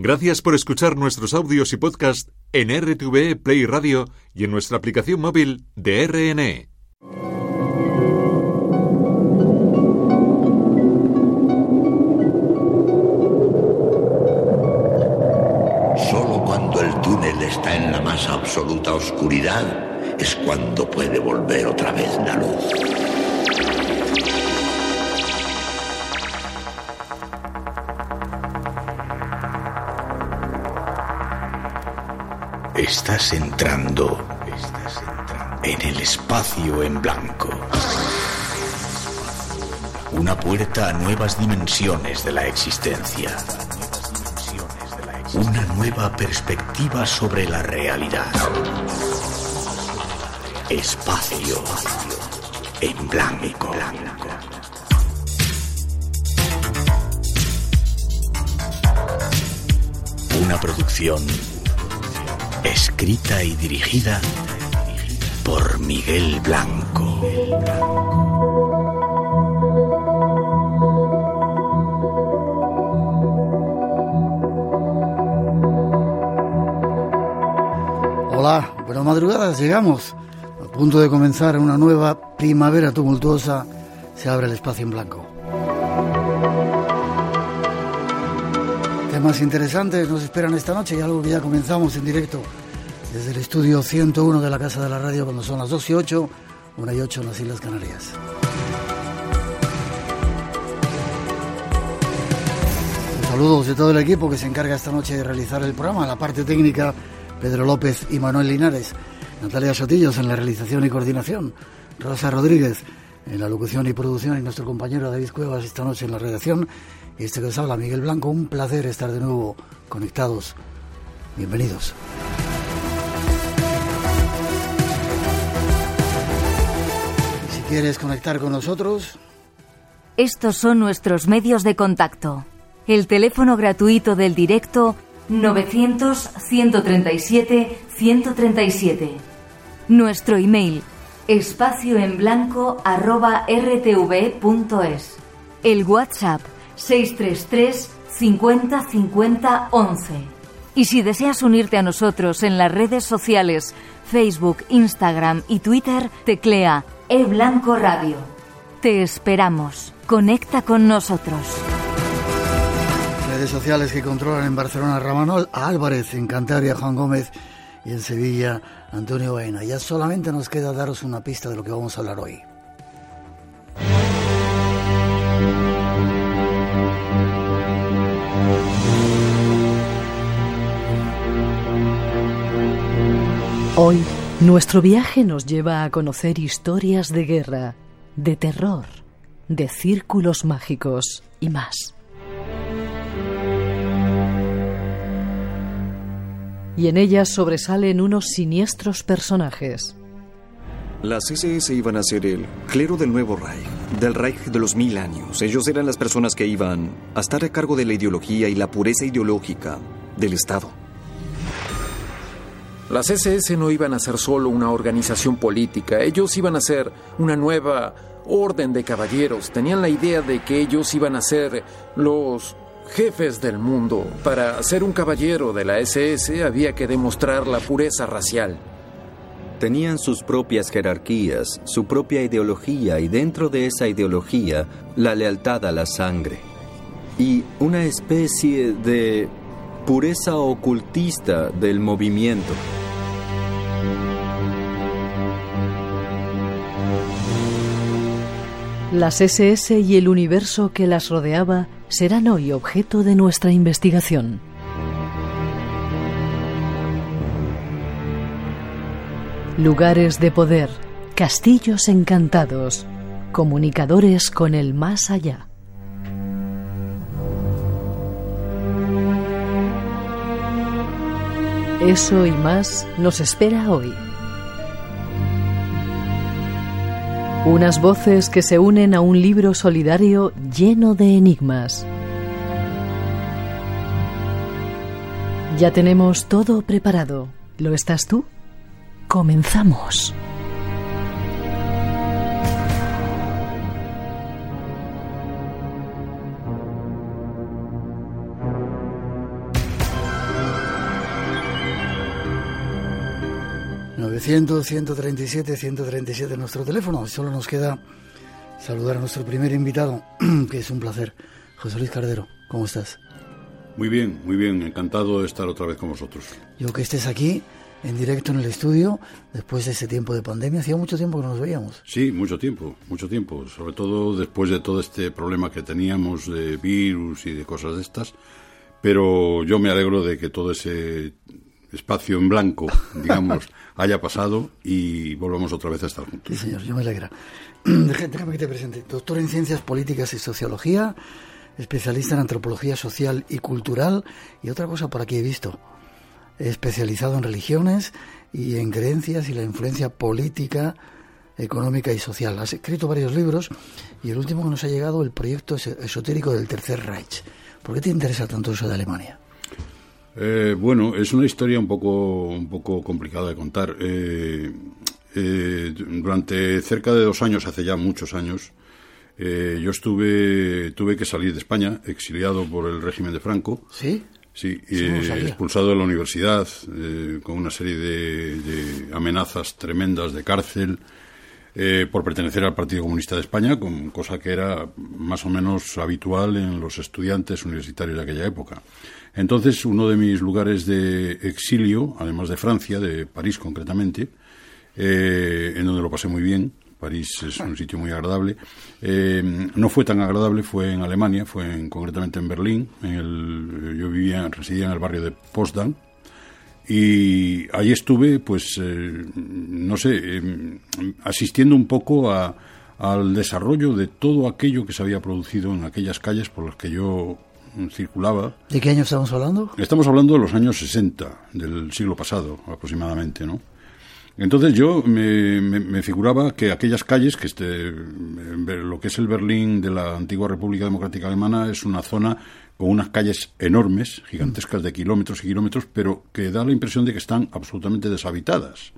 Gracias por escuchar nuestros audios y podcast en RTV Play Radio y en nuestra aplicación móvil de RNE. Solo cuando el túnel está en la más absoluta oscuridad es cuando puede volver otra vez la luz. Estás entrando, en el espacio en blanco. Una puerta a nuevas dimensiones de la existencia. Una nueva perspectiva sobre la realidad. Espacio en blanco. Una producción escrita y dirigida por Miguel Blanco. Hola, buenas madrugadas, llegamos. A punto de comenzar una nueva primavera tumultuosa, se abre el espacio en blanco. Temas interesantes nos esperan esta noche y algo que ya comenzamos en directo desde el estudio 101 de la Casa de la Radio cuando son las 2 y 8, 1 y 8 en las Islas Canarias. Saludos de todo el equipo que se encarga esta noche de realizar el programa, la parte técnica Pedro López y Manuel Linares, Natalia Sotillos en la realización y coordinación, Rosa Rodríguez en la locución y producción y nuestro compañero David Cuevas esta noche en la redacción y este que os habla, Miguel Blanco, un placer estar de nuevo conectados. Bienvenidos. Si quieres conectar con nosotros... Estos son nuestros medios de contacto. El teléfono gratuito del directo 900-137-137. Nuestro email espacio en blanco arroba rtv.es. El WhatsApp 633 50 50 11. Y si deseas unirte a nosotros en las redes sociales Facebook, Instagram y Twitter, teclea E Radio. Te esperamos. Conecta con nosotros. Redes sociales que controlan en Barcelona Ramanol, Álvarez, en Cantabria Juan Gómez y en Sevilla Antonio Baena. Ya solamente nos queda daros una pista de lo que vamos a hablar hoy. Hoy, nuestro viaje nos lleva a conocer historias de guerra, de terror, de círculos mágicos y más. Y en ellas sobresalen unos siniestros personajes. Las SS iban a ser el clero del nuevo Reich, del Reich de los mil años. Ellos eran las personas que iban a estar a cargo de la ideología y la pureza ideológica del Estado. Las SS no iban a ser solo una organización política, ellos iban a ser una nueva orden de caballeros. Tenían la idea de que ellos iban a ser los jefes del mundo. Para ser un caballero de la SS había que demostrar la pureza racial. Tenían sus propias jerarquías, su propia ideología y dentro de esa ideología la lealtad a la sangre. Y una especie de pureza ocultista del movimiento. Las SS y el universo que las rodeaba serán hoy objeto de nuestra investigación. Lugares de poder, castillos encantados, comunicadores con el más allá. Eso y más nos espera hoy. Unas voces que se unen a un libro solidario lleno de enigmas. Ya tenemos todo preparado. ¿Lo estás tú? Comenzamos. 900, 137, 137 nuestro teléfono. Solo nos queda saludar a nuestro primer invitado, que es un placer. José Luis Cardero, ¿cómo estás? Muy bien, muy bien. Encantado de estar otra vez con vosotros. Yo que estés aquí en directo en el estudio después de ese tiempo de pandemia. Hacía mucho tiempo que no nos veíamos. Sí, mucho tiempo, mucho tiempo. Sobre todo después de todo este problema que teníamos de virus y de cosas de estas. Pero yo me alegro de que todo ese espacio en blanco, digamos, haya pasado y volvamos otra vez a estar juntos. Sí, señor, yo me alegra. Déjame que te presente. Doctor en Ciencias Políticas y Sociología, especialista en Antropología Social y Cultural y otra cosa por aquí he visto especializado en religiones y en creencias y la influencia política, económica y social. Has escrito varios libros y el último que nos ha llegado, el proyecto esotérico del Tercer Reich. ¿Por qué te interesa tanto eso de Alemania? Eh, bueno, es una historia un poco, un poco complicada de contar. Eh, eh, durante cerca de dos años, hace ya muchos años, yo estuve, tuve que salir de España, exiliado por el régimen de Franco. ¿Sí? Sí, expulsado de la universidad eh, con una serie de, amenazas tremendas de cárcel eh, por pertenecer al Partido Comunista de España, con, cosa que era más o menos habitual en los estudiantes universitarios de aquella época. Entonces, uno de mis lugares de exilio, además de Francia, de París concretamente, eh, en donde lo pasé muy bien, París es un sitio muy agradable. Eh, no fue tan agradable, fue en Alemania, fue en, concretamente en Berlín. En el, yo vivía, residía en el barrio de Potsdam. Y ahí estuve, pues, eh, no sé, eh, asistiendo un poco a, al desarrollo de todo aquello que se había producido en aquellas calles por las que yo circulaba. ¿De qué año estamos hablando? Estamos hablando de los años 60 del siglo pasado, aproximadamente, ¿no? Entonces yo me, figuraba que aquellas calles, que este, lo que es el Berlín de la antigua República Democrática Alemana es una zona con unas calles enormes, gigantescas de kilómetros y kilómetros, pero que da la impresión de que están absolutamente deshabitadas.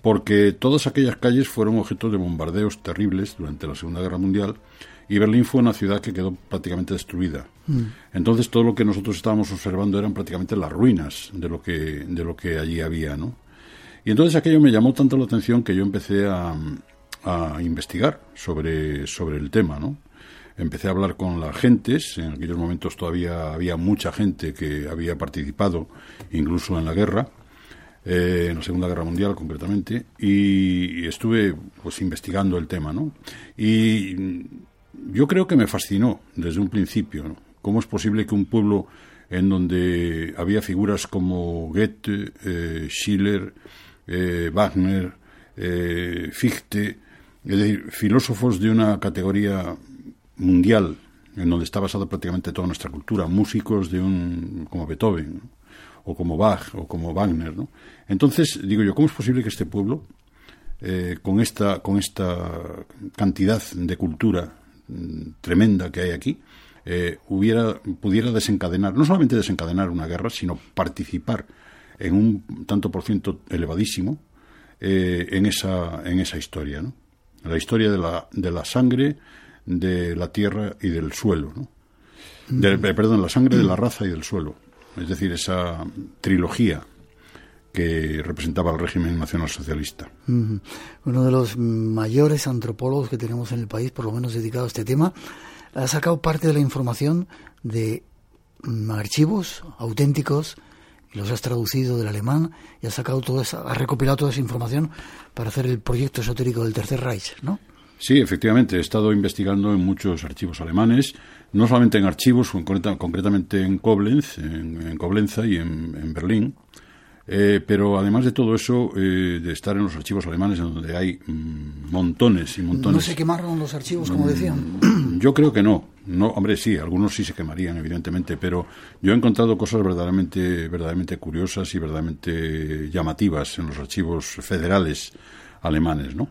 Porque todas aquellas calles fueron objeto de bombardeos terribles durante la Segunda Guerra Mundial y Berlín fue una ciudad que quedó prácticamente destruida. Mm. Entonces todo lo que nosotros estábamos observando eran prácticamente las ruinas de lo que, de lo que allí había, ¿no? Y entonces aquello me llamó tanto la atención que yo empecé a, investigar sobre, sobre el tema, ¿no? Empecé a hablar con las gentes, en aquellos momentos todavía había mucha gente que había participado incluso en la guerra, eh, en la Segunda Guerra Mundial concretamente, y, estuve pues investigando el tema, ¿no? Y yo creo que me fascinó desde un principio, ¿no? ¿Cómo es posible que un pueblo en donde había figuras como Goethe, eh, Schiller, eh, Wagner, eh, Fichte, es decir, filósofos de una categoría mundial en donde está basada prácticamente toda nuestra cultura, músicos de un como Beethoven o como Bach o como Wagner, ¿no? Entonces digo yo, ¿cómo es posible que este pueblo con esta con esta cantidad de cultura mm, tremenda que hay aquí hubiera pudiera desencadenar no solamente desencadenar una guerra, sino participar en un tanto por ciento elevadísimo eh, en, esa, en esa historia, ¿no? La historia de la, de la sangre, de la tierra y del suelo, ¿no? Eh, perdón, la sangre de la raza y del suelo. Es decir, esa trilogía que representaba el régimen nacionalsocialista. Uno de los mayores antropólogos que tenemos en el país, por lo menos dedicado a este tema, ha sacado parte de la información de mm, archivos auténticos y los has traducido del alemán y has sacado toda esa, has recopilado toda esa información para hacer el proyecto esotérico del Tercer Reich, ¿no? Sí, efectivamente, he estado investigando en muchos archivos alemanes, no solamente en archivos, concretamente en Koblenz, en, Koblenza y en Berlín, eh, pero además de todo eso, eh, de estar en los archivos alemanes, donde hay mm, montones y montones. ¿No se quemaron los archivos, como decían? Mm, yo creo que no. no. Hombre, sí, algunos sí se quemarían, evidentemente, pero yo he encontrado cosas verdaderamente, verdaderamente curiosas y verdaderamente llamativas en los archivos federales alemanes, ¿no?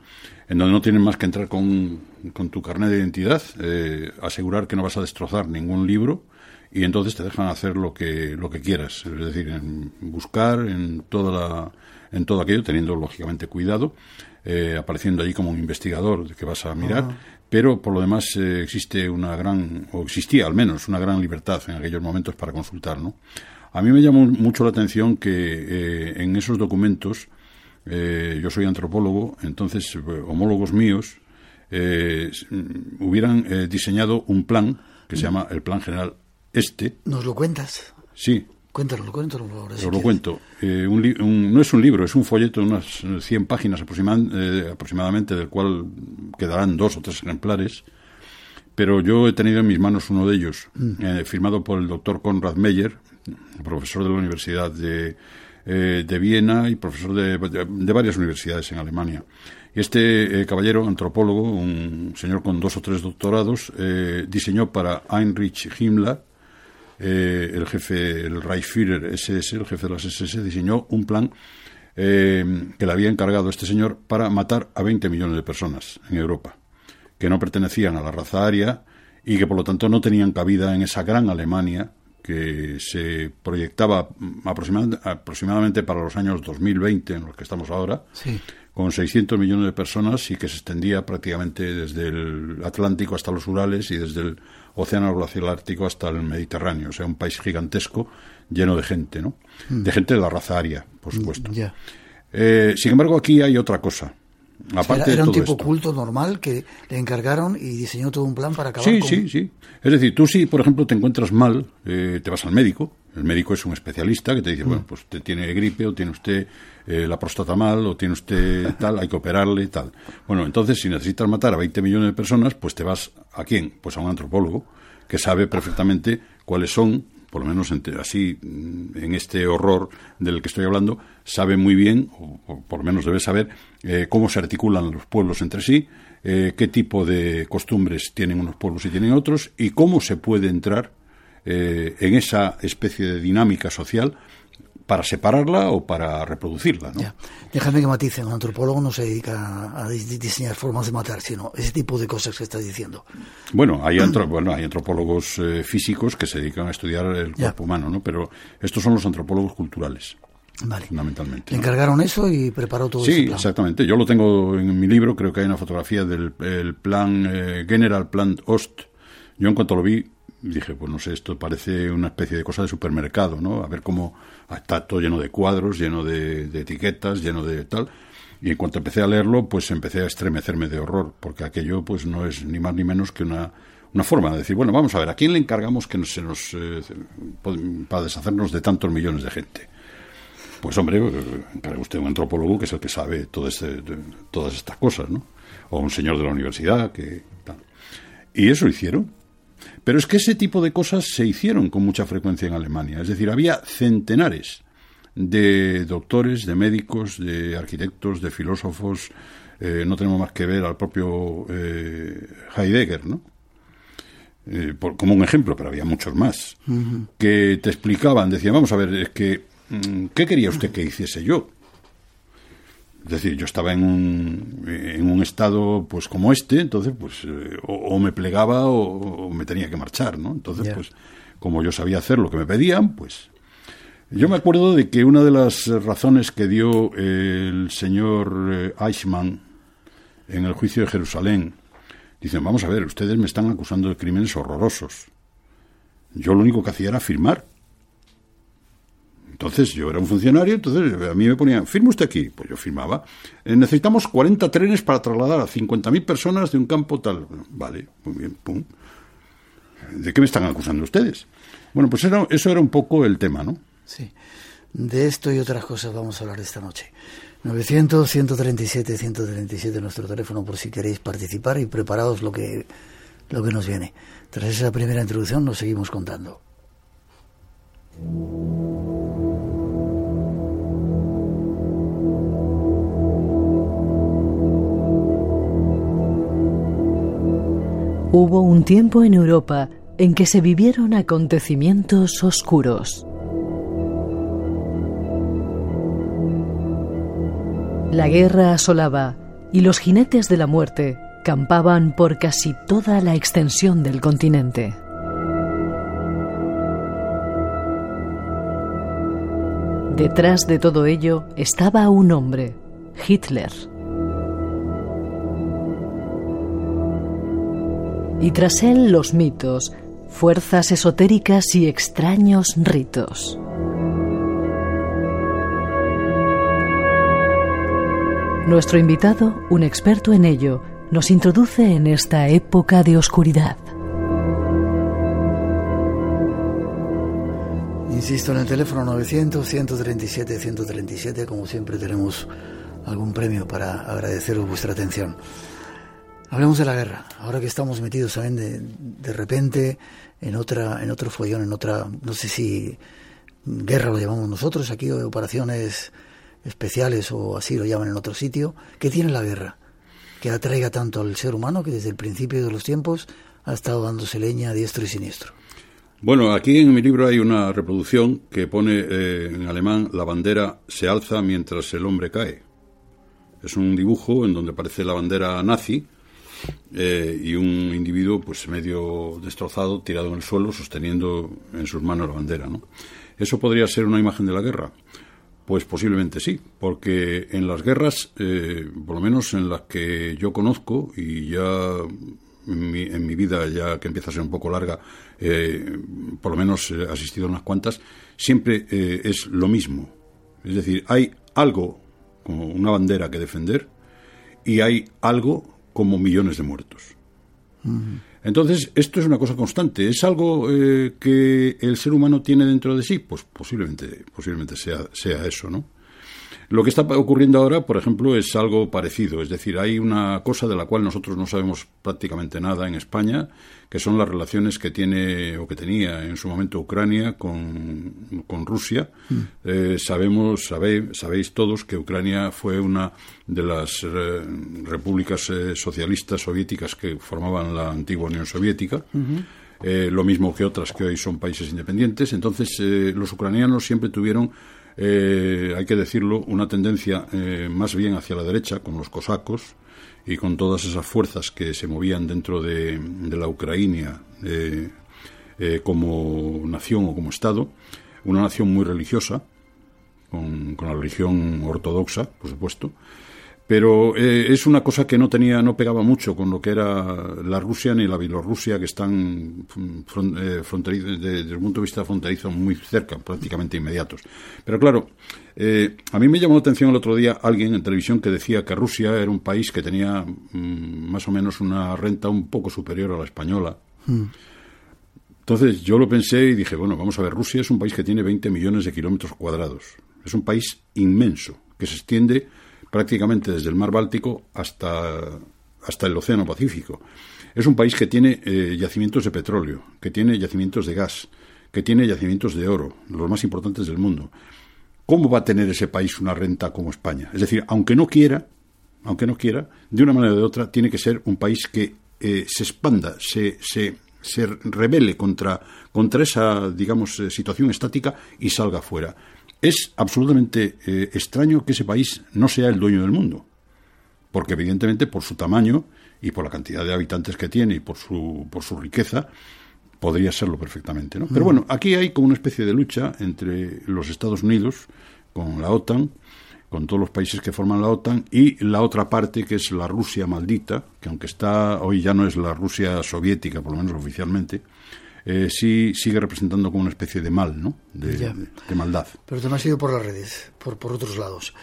En donde no tienen más que entrar con, con tu carnet de identidad, eh, asegurar que no vas a destrozar ningún libro y entonces te dejan hacer lo que lo que quieras, es decir, en buscar en toda la, en todo aquello, teniendo lógicamente cuidado, eh, apareciendo allí como un investigador que vas a mirar, pero por lo demás eh, existe una gran, o existía al menos una gran libertad en aquellos momentos para consultar, ¿no? A mí me llamó mucho la atención que eh, en esos documentos eh, yo soy antropólogo, entonces homólogos míos mm, hubieran diseñado un plan que se llama el Plan General Este. ¿Nos lo cuentas? Sí. Cuéntalo, cuéntalo. Ahora, Os lo cuento. no es un libro, es un folleto de unas 100 páginas aproximadamente, del cual quedarán dos o tres ejemplares pero yo he tenido en mis manos uno de ellos, mm. firmado por el doctor Konrad Meyer, profesor de la Universidad de, eh, de Viena y profesor de, de, varias universidades en Alemania. Y este eh, caballero, antropólogo, un señor con dos o tres doctorados, eh, diseñó para Heinrich Himmler, el jefe, el Reichsführer SS, el jefe de las SS, diseñó un plan que le había encargado este señor para matar a 20 millones de personas en Europa, que no pertenecían a la raza aria y que por lo tanto no tenían cabida en esa gran Alemania que se proyectaba aproximadamente, para los años 2020, en los que estamos ahora, con 600 millones de personas y que se extendía prácticamente desde el Atlántico hasta los Urales y desde el Océano Glacial Ártico hasta el Mediterráneo. O sea, un país gigantesco lleno de gente, ¿no? Mm. De gente de la raza aria, por supuesto. Eh, sin embargo, aquí hay otra cosa era, un tipo culto normal que le encargaron y diseñó todo un plan para acabar sí, con... Sí, sí, Es decir, tú si, por ejemplo, te encuentras mal, eh, te vas al médico, el médico es un especialista que te dice, mm. bueno, pues usted tiene gripe o tiene usted eh, la próstata mal o tiene usted tal, hay que operarle y tal. Bueno, entonces si necesitas matar a 20 millones de personas, pues te vas a quién? Pues a un antropólogo que sabe perfectamente cuáles son por lo menos así, mm, en este horror del que estoy hablando, sabe muy bien, o, por lo menos debe saber, eh, cómo se articulan los pueblos entre sí, eh, qué tipo de costumbres tienen unos pueblos y tienen otros, y cómo se puede entrar eh, en esa especie de dinámica social para separarla o para reproducirla. ¿no? Déjame que matice, un antropólogo no se dedica a diseñar formas de matar, sino ese tipo de cosas que estás diciendo. Bueno, hay, bueno, hay antropólogos eh, físicos que se dedican a estudiar el cuerpo humano, ¿no? pero estos son los antropólogos culturales. Vale. Fundamentalmente. Le encargaron eso y preparó todo Sí, exactamente. Yo lo tengo en mi libro, creo que hay una fotografía del plan eh, General Plan Ost. Yo en cuanto lo vi, dije, pues no sé, esto parece una especie de cosa de supermercado, ¿no? A ver cómo está todo lleno de cuadros, lleno de, etiquetas, lleno de tal. Y en cuanto empecé a leerlo, pues empecé a estremecerme de horror, porque aquello pues no es ni más ni menos que una, una forma de decir, bueno, vamos a ver, ¿a quién le encargamos que se nos, eh, para deshacernos de tantos millones de gente? Pues hombre, encarga usted un antropólogo que es el que sabe todo este, todas estas cosas, ¿no? O un señor de la universidad que... Y eso hicieron. Pero es que ese tipo de cosas se hicieron con mucha frecuencia en Alemania. Es decir, había centenares de doctores, de médicos, de arquitectos, de filósofos. Eh, no tenemos más que ver al propio eh, Heidegger, ¿no? Eh, como un ejemplo, pero había muchos más, que te explicaban, decían, vamos a ver, es que, mm, ¿qué quería usted que hiciese yo? Es decir, yo estaba en un, en un estado pues como este, entonces pues eh, o, me plegaba o, me tenía que marchar, ¿no? Entonces pues como yo sabía hacer lo que me pedían, pues yo me acuerdo de que una de las razones que dio el señor eh, Eichmann en el juicio de Jerusalén, dicen, vamos a ver, ustedes me están acusando de crímenes horrorosos. Yo lo único que hacía era firmar. Entonces yo era un funcionario, entonces a mí me ponían, firme usted aquí. Pues yo firmaba. Eh, necesitamos 40 trenes para trasladar a 50.000 personas de un campo tal. vale, muy bien, pum. ¿De qué me están acusando ustedes? Bueno, pues eso era un poco el tema, ¿no? Sí. De esto y otras cosas vamos a hablar esta noche. 900-137-137 nuestro teléfono por si queréis participar y preparaos lo que, lo que nos viene. Tras esa primera introducción nos seguimos contando. Hubo un tiempo en Europa en que se vivieron acontecimientos oscuros. La guerra asolaba y los jinetes de la muerte campaban por casi toda la extensión del continente. Detrás de todo ello estaba un hombre, Hitler. Y tras él los mitos, fuerzas esotéricas y extraños ritos. Nuestro invitado, un experto en ello, nos introduce en esta época de oscuridad. Insisto en el teléfono 900-137-137, como siempre tenemos algún premio para agradeceros vuestra atención. Hablemos de la guerra. Ahora que estamos metidos, ¿saben? De, de repente en otra, en otro follón, en otra, no sé si guerra lo llamamos nosotros aquí, o operaciones especiales o así lo llaman en otro sitio. ¿Qué tiene la guerra? Que atraiga tanto al ser humano que desde el principio de los tiempos ha estado dándose leña a diestro y siniestro. Bueno, aquí en mi libro hay una reproducción que pone eh, en alemán la bandera se alza mientras el hombre cae. Es un dibujo en donde aparece la bandera nazi eh, y un individuo pues medio destrozado, tirado en el suelo, sosteniendo en sus manos la bandera. ¿no? ¿Eso podría ser una imagen de la guerra? Pues posiblemente sí, porque en las guerras, eh, por lo menos en las que yo conozco y ya en mi, vida, ya que empieza a ser un poco larga, eh, por lo menos he asistido a unas cuantas, siempre es lo mismo. Es decir, hay algo como una bandera que defender y hay algo como millones de muertos. Entonces, esto es una cosa constante. ¿Es algo eh, que el ser humano tiene dentro de sí? Pues posiblemente, posiblemente sea, sea eso, ¿no? Lo que está ocurriendo ahora, por ejemplo, es algo parecido. Es decir, hay una cosa de la cual nosotros no sabemos prácticamente nada en España, que son las relaciones que tiene o que tenía en su momento Ucrania con, Rusia. Mm. Eh, sabemos, sabéis todos que Ucrania fue una de las eh, repúblicas eh, socialistas soviéticas que formaban la antigua Unión Soviética. lo mismo que otras que hoy son países independientes. Entonces, los ucranianos siempre tuvieron eh, hay que decirlo, una tendencia eh, más bien hacia la derecha, con los cosacos y con todas esas fuerzas que se movían dentro de, la Ucrania eh, como nación o como Estado, una nación muy religiosa, con la religión ortodoxa, por supuesto, pero eh, es una cosa que no tenía, no pegaba mucho con lo que era la Rusia ni la Bielorrusia, que están eh, desde el punto de vista fronterizo muy cerca, prácticamente inmediatos. Pero claro, eh, a mí me llamó la atención el otro día alguien en televisión que decía que Rusia era un país que tenía mm, más o menos una renta un poco superior a la española. Hmm. Entonces yo lo pensé y dije, bueno, vamos a ver, Rusia es un país que tiene 20 millones de kilómetros cuadrados. Es un país inmenso, que se extiende prácticamente desde el mar Báltico hasta, hasta el Océano Pacífico. Es un país que tiene eh, yacimientos de petróleo, que tiene yacimientos de gas, que tiene yacimientos de oro, los más importantes del mundo. ¿Cómo va a tener ese país una renta como España? Es decir, aunque no quiera, aunque no quiera, de una manera o de otra, tiene que ser un país que eh, se expanda, se, se, se rebele contra, contra esa, digamos, eh, situación estática y salga fuera. Es absolutamente eh, extraño que ese país no sea el dueño del mundo, porque evidentemente por su tamaño y por la cantidad de habitantes que tiene y por su, por su riqueza, podría serlo perfectamente. ¿no? Pero mm. bueno, aquí hay como una especie de lucha entre los Estados Unidos con la OTAN, con todos los países que forman la OTAN, y la otra parte que es la Rusia maldita, que aunque está hoy ya no es la Rusia soviética, por lo menos oficialmente, eh, sí sigue representando como una especie de mal, ¿no? De, maldad. Pero también ha sido por las redes, por, por otros lados.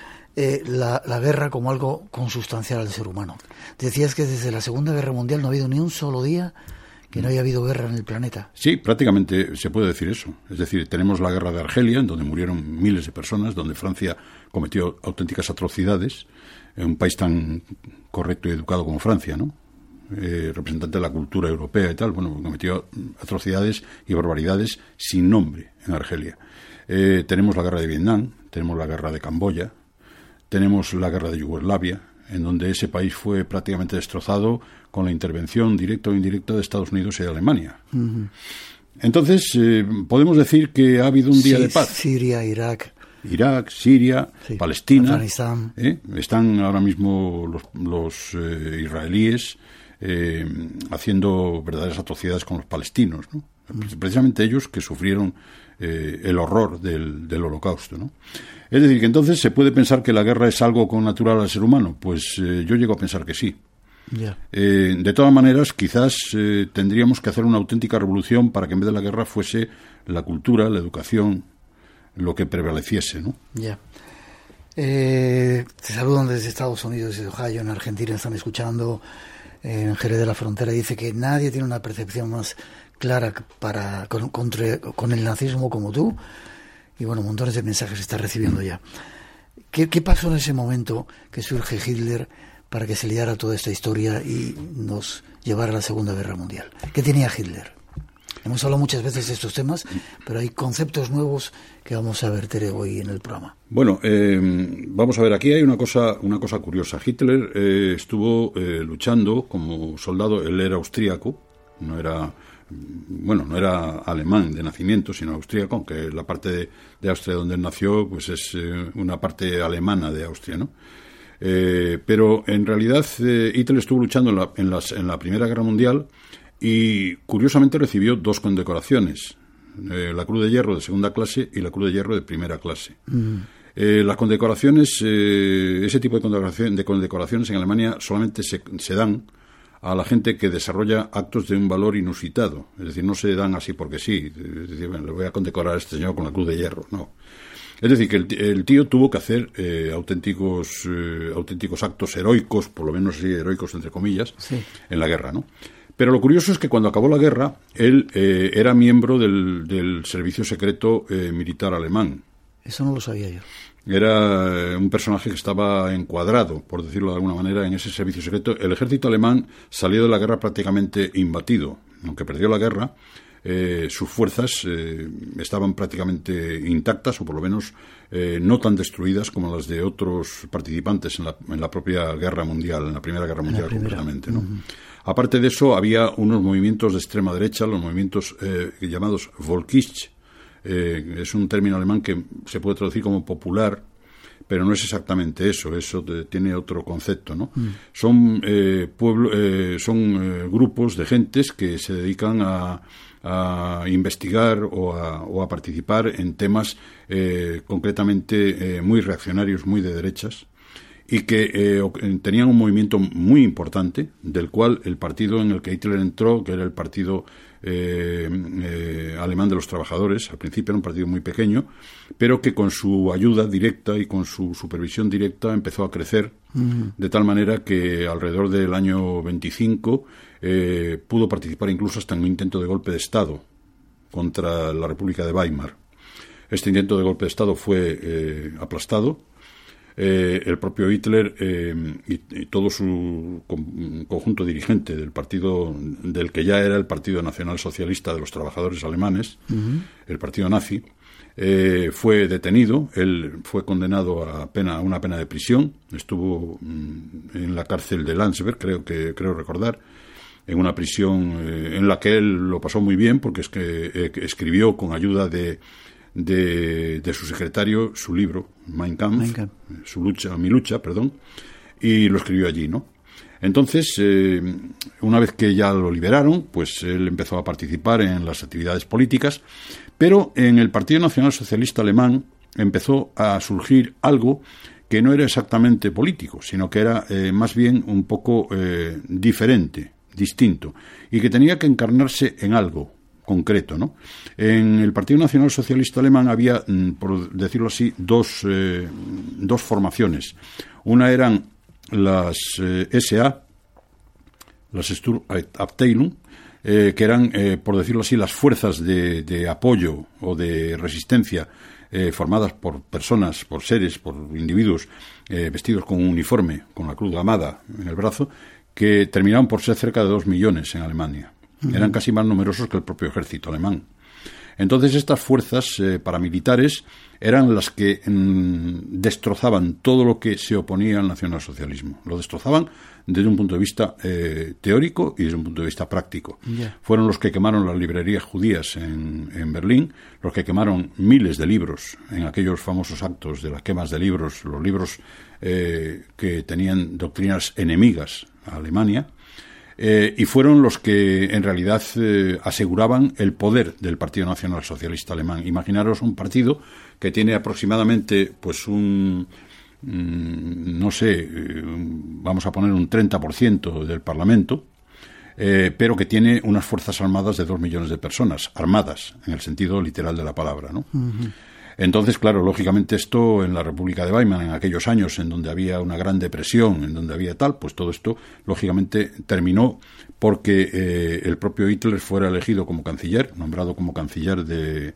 Eh, la, guerra como algo consustancial al ser humano. Decías que desde la Segunda Guerra Mundial no ha habido ni un solo día que no haya habido guerra en el planeta. Sí, prácticamente se puede decir eso. Es decir, tenemos la guerra de Argelia, en donde murieron miles de personas, donde Francia cometió auténticas atrocidades, en un país tan correcto y educado como Francia, ¿no? Eh, representante de la cultura europea y tal, bueno, cometió atrocidades y barbaridades sin nombre en Argelia. Eh, tenemos la guerra de Vietnam, tenemos la guerra de Camboya, tenemos la guerra de Yugoslavia, en donde ese país fue prácticamente destrozado con la intervención directa o indirecta de Estados Unidos y de Alemania. Entonces, eh, podemos decir que ha habido un día de paz. Siria, Irak. Irak, Siria, Palestina. Están ahora mismo los, los israelíes eh, haciendo verdaderas atrocidades con los palestinos, ¿no? precisamente ellos que sufrieron eh, el horror del, holocausto. ¿no? Es decir, que entonces se puede pensar que la guerra es algo con natural al ser humano. Pues eh, yo llego a pensar que sí. de todas maneras, quizás tendríamos que hacer una auténtica revolución para que en vez de la guerra fuese la cultura, la educación, lo que prevaleciese. ¿no? Eh, te saludan desde Estados Unidos, desde Ohio, en Argentina están escuchando, en Jerez de la Frontera dice que nadie tiene una percepción más clara para, con, con el nazismo como tú. Y bueno, montones de mensajes está recibiendo ya. ¿Qué, ¿Qué pasó en ese momento que surge Hitler para que se liara toda esta historia y nos llevara a la Segunda Guerra Mundial? ¿Qué tenía Hitler? Hemos hablado muchas veces de estos temas, pero hay conceptos nuevos que vamos a verter hoy en el programa. Bueno, eh, vamos a ver, aquí hay una cosa, una cosa curiosa. Hitler eh, estuvo eh, luchando como soldado, él era austríaco, no era bueno, no era alemán de nacimiento, sino austríaco, aunque la parte de, de Austria donde él nació, pues es una parte alemana de Austria, ¿no? pero en realidad Hitler estuvo luchando en la, en, las, en la Primera Guerra Mundial y curiosamente recibió dos condecoraciones, eh, la Cruz de Hierro de segunda clase y la Cruz de Hierro de primera clase. Mm. Eh, las condecoraciones, eh, ese tipo de, condecoración, de condecoraciones en Alemania solamente se, se, dan a la gente que desarrolla actos de un valor inusitado. Es decir, no se dan así porque sí. Es decir, le voy a condecorar a este señor con la Cruz de Hierro. No. Es decir, que el, tío tuvo que hacer auténticos, auténticos actos heroicos, por lo menos así heroicos entre comillas, en la guerra, ¿no? Pero lo curioso es que cuando acabó la guerra, él eh, era miembro del, servicio secreto eh, militar alemán. Eso no lo sabía yo. Era eh, un personaje que estaba encuadrado, por decirlo de alguna manera, en ese servicio secreto. El ejército alemán salió de la guerra prácticamente imbatido. Aunque perdió la guerra, sus fuerzas estaban prácticamente intactas, o por lo menos no tan destruidas como las de otros participantes en la, en la propia guerra mundial, en la Primera Guerra Mundial, concretamente. ¿no? Aparte de eso, había unos movimientos de extrema derecha, los movimientos eh, llamados Volkisch, eh, es un término alemán que se puede traducir como popular, pero no es exactamente eso, eso tiene otro concepto, ¿no? Mm. Son, eh, eh son grupos de gentes que se dedican a, investigar o a, o a, participar en temas concretamente muy reaccionarios, muy de derechas, y que eh, tenían un movimiento muy importante, del cual el partido en el que Hitler entró, que era el partido eh, eh, alemán de los trabajadores, al principio era un partido muy pequeño, pero que con su ayuda directa y con su supervisión directa empezó a crecer, de tal manera que alrededor del año 25 pudo participar incluso hasta en un intento de golpe de Estado contra la República de Weimar. Este intento de golpe de Estado fue aplastado eh, el propio Hitler eh, y, todo su conjunto dirigente del partido, del que ya era el Partido Nacional Socialista de los Trabajadores Alemanes, el partido nazi, eh, fue detenido, él fue condenado a, pena, a una pena de prisión, estuvo mm, en la cárcel de Landsberg, creo, que, creo recordar, en una prisión en la que él lo pasó muy bien porque es que escribió con ayuda de de, su secretario su libro, Mein Kampf, su lucha, mi lucha, perdón, y lo escribió allí, ¿no? Entonces, eh, una vez que ya lo liberaron, pues él empezó a participar en las actividades políticas, pero en el Partido Nacional Socialista Alemán empezó a surgir algo que no era exactamente político, sino que era eh, más bien un poco eh, diferente, distinto, y que tenía que encarnarse en algo, concreto. ¿no? En el Partido Nacional Socialista Alemán había, mm, por decirlo así, dos, eh, dos Una eran las eh, SA, las Sturmabteilung, eh, que eran, eh, por decirlo así, las fuerzas de, de apoyo o de resistencia formadas por personas, por seres, por individuos vestidos con un uniforme, con la cruz gamada en el brazo, que terminaron por ser cerca de dos millones en Alemania. Eran casi más numerosos que el propio ejército alemán. Entonces estas fuerzas eh, paramilitares eran las que mm, destrozaban todo lo que se oponía al nacionalsocialismo. Lo destrozaban desde un punto de vista eh, teórico y desde un punto de vista práctico. Fueron los que quemaron las librerías judías en, en, Berlín, los que quemaron miles de libros en aquellos famosos actos de las quemas de libros, los libros eh, que tenían doctrinas enemigas a Alemania eh, y fueron los que en realidad eh, aseguraban el poder del Partido Nacional Socialista Alemán. Imaginaros un partido que tiene aproximadamente pues un mm, no sé, eh, vamos a poner un 30% del Parlamento, pero que tiene unas fuerzas armadas de dos millones de personas, armadas, en el sentido literal de la palabra, ¿no? Entonces, claro, lógicamente esto en la República de Weimar, en aquellos años en donde había una gran depresión, en donde había tal, pues todo esto, lógicamente, terminó porque eh, el propio Hitler fuera elegido como canciller, nombrado como canciller de,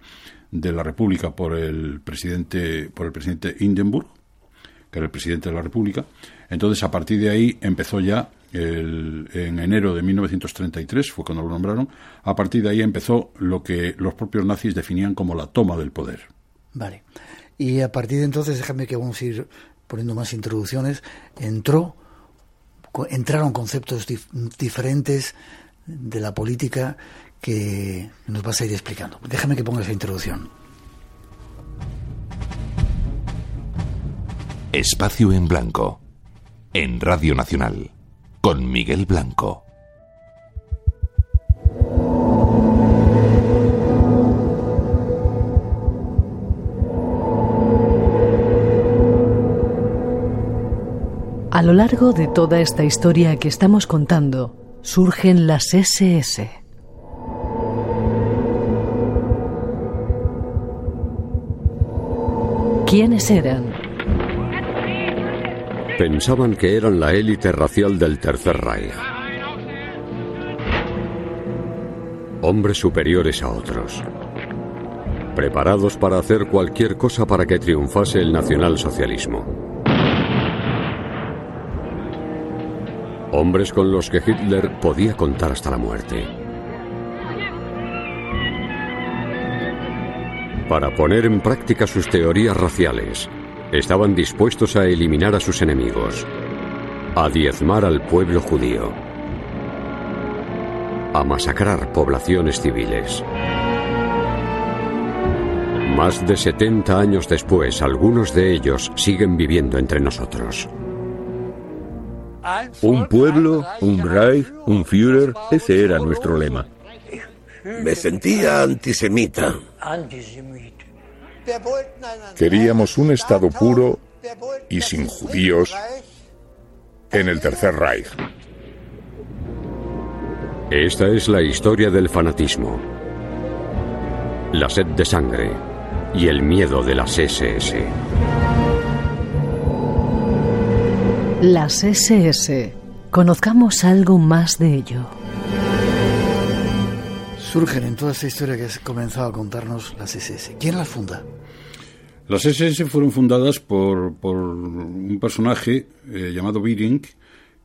de la República por el presidente, por el presidente Hindenburg, que era el presidente de la República. Entonces, a partir de ahí empezó ya el, en enero de 1933, fue cuando lo nombraron, a partir de ahí empezó lo que los propios nazis definían como la toma del poder. Vale. Y a partir de entonces, déjame que vamos a ir poniendo más introducciones, entró, entraron conceptos diferentes de la política que nos vas a ir explicando. Déjame que ponga esa introducción. Espacio en Blanco, en Radio Nacional, con Miguel Blanco. A lo largo de toda esta historia que estamos contando, surgen las SS. ¿Quiénes eran? Pensaban que eran la élite racial del Tercer Reich. Hombres superiores a otros. Preparados para hacer cualquier cosa para que triunfase el nacionalsocialismo. Hombres con los que Hitler podía contar hasta la muerte. Para poner en práctica sus teorías raciales, estaban dispuestos a eliminar a sus enemigos, a diezmar al pueblo judío, a masacrar poblaciones civiles. Más de 70 años después, algunos de ellos siguen viviendo entre nosotros. Un pueblo, un Reich, un Führer, ese era nuestro lema. Me sentía antisemita. Queríamos un Estado puro y sin judíos en el Tercer Reich. Esta es la historia del fanatismo, la sed de sangre y el miedo de las SS. Las SS. Conozcamos algo más de ello. Surgen en toda esta historia que has comenzado a contarnos las SS. ¿Quién las funda? Las SS fueron fundadas por, por un personaje eh, llamado Biering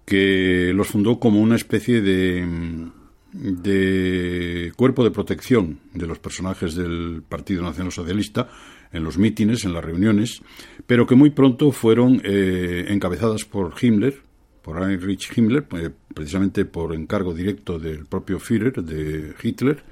que los fundó como una especie de, de cuerpo de protección de los personajes del Partido Nacional Socialista en los mítines, en las reuniones, pero que muy pronto fueron eh, encabezadas por Himmler, por Heinrich Himmler, eh, precisamente por encargo directo del propio Führer, de Hitler,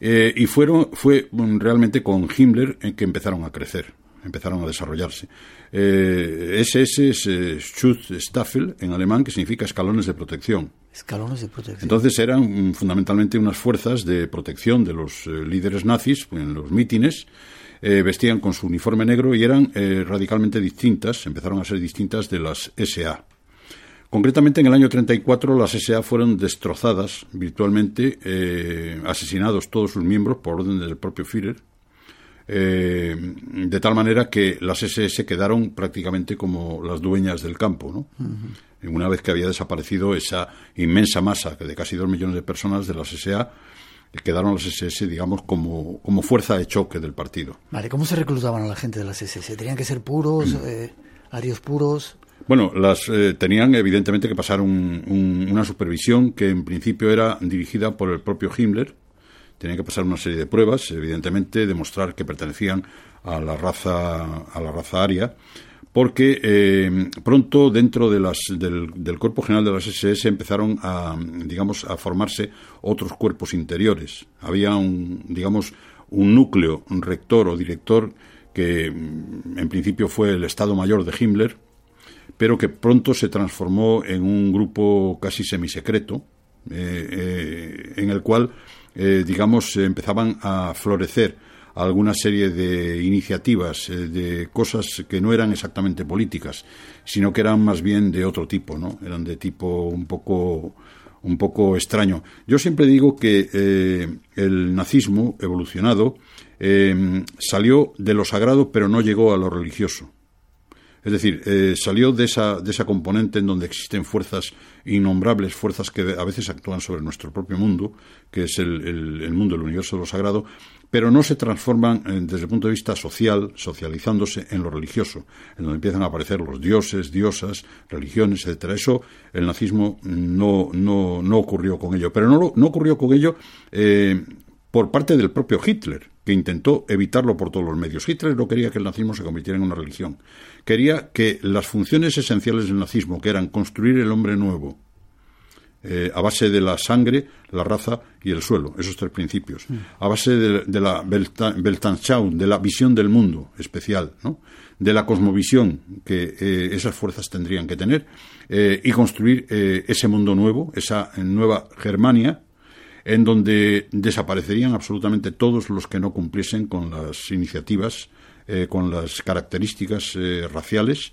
eh, y fueron, fue realmente con Himmler en que empezaron a crecer, empezaron a desarrollarse. SS es Schutzstaffel en alemán, que significa escalones de protección. Escalones de protección. Entonces eran mm, fundamentalmente unas fuerzas de protección de los líderes nazis en los mítines, eh, vestían con su uniforme negro y eran eh, radicalmente distintas, empezaron a ser distintas de las SA. Concretamente, en el año 34 las SA fueron destrozadas virtualmente, eh, asesinados todos sus miembros por orden del propio Führer, de tal manera que las SS quedaron prácticamente como las dueñas del campo, ¿no? Una vez que había desaparecido esa inmensa masa de casi dos millones de personas de las SA, quedaron las SS, digamos, como, como fuerza de choque del partido. Vale, ¿cómo se reclutaban a la gente de las SS? ¿Tenían que ser puros, eh, arios puros? Bueno, las eh, tenían evidentemente que pasar una supervisión que en principio era dirigida por el propio Himmler. Tenían que pasar una serie de pruebas, evidentemente, demostrar que pertenecían a la raza, a la raza aria porque eh, pronto dentro de las, del, cuerpo general de las SS empezaron a, digamos, a formarse otros cuerpos interiores. Había un, digamos, un núcleo, un rector o director que mm, en principio fue el Estado Mayor de Himmler, pero que pronto se transformó en un grupo casi semisecreto, eh, eh, en el cual, digamos, empezaban a florecer alguna serie de iniciativas, eh, de cosas que no eran exactamente políticas, sino que eran más bien de otro tipo, ¿no? Eran de tipo un poco un poco extraño. Yo siempre digo que eh, el nazismo evolucionado eh, salió de lo sagrado, pero no llegó a lo religioso. Es decir, eh, salió de esa, de esa componente en donde existen fuerzas innombrables, fuerzas que a veces actúan sobre nuestro propio mundo, que es el, mundo, el universo de lo sagrado, pero no se transforman eh, desde el punto de vista social, socializándose en lo religioso, en donde empiezan a aparecer los dioses, diosas, religiones, etcétera. Eso el nazismo no, no, no ocurrió con ello, pero no, no ocurrió con ello eh, por parte del propio Hitler que intentó evitarlo por todos los medios. Hitler no quería que el nazismo se convirtiera en una religión. Quería que las funciones esenciales del nazismo, que eran construir el hombre nuevo, eh, a base de la sangre, la raza y el suelo, esos tres principios, a base de, la Weltanschauung, de la visión del mundo especial, ¿no? de la cosmovisión que eh, esas fuerzas tendrían que tener, eh, y construir ese mundo nuevo, esa nueva Germania, en donde desaparecerían absolutamente todos los que no cumpliesen con las iniciativas, eh, con las características eh, raciales